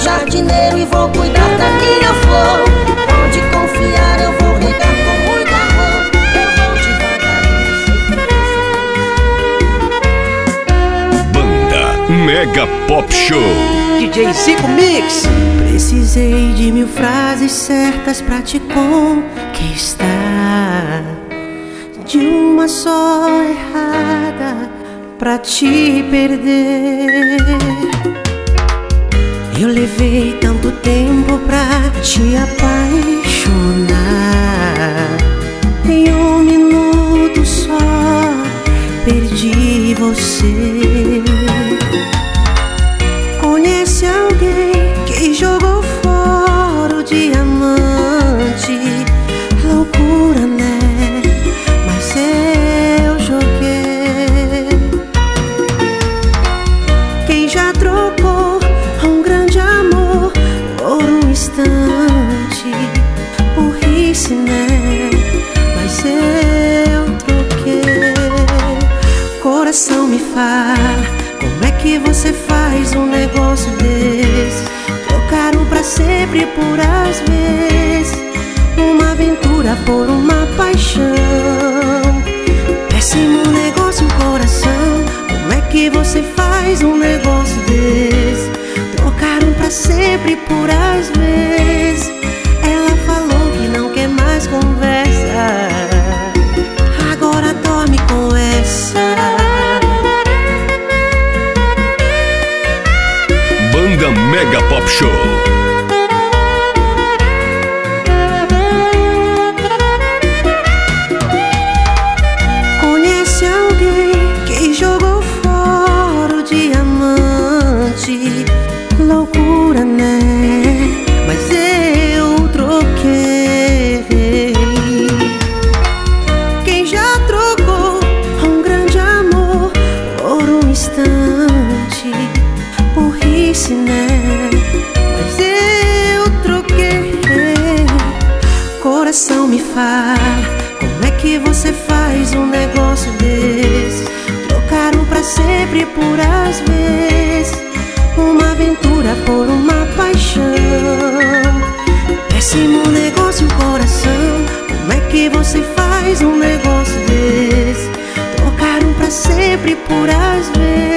jardineiro e vou cuidar da minha flor. Pode confiar, eu vou regar com muito amor. Eu vou devagarinho. Banda Mega Pop Show. DJ Zico Mix. Precisei de mil frases certas pra te conquistar. De uma só errada pra te perder. Eu levei tanto tempo pra te apaixonar. Em um minuto só perdi você. Como é que você faz um negócio desse? Trocar um pra sempre por às vezes, uma aventura por uma paixão. Péssimo negócio, coração. Como é que você faz um negócio desse? Trocar um pra sempre por às vezes. Mega Pop Show. Me fala, como é que você faz um negócio desse? Trocar um pra sempre por às vezes, uma aventura por uma paixão. Péssimo negócio, coração. Como é que você faz um negócio desse? Trocar um pra sempre por às vezes.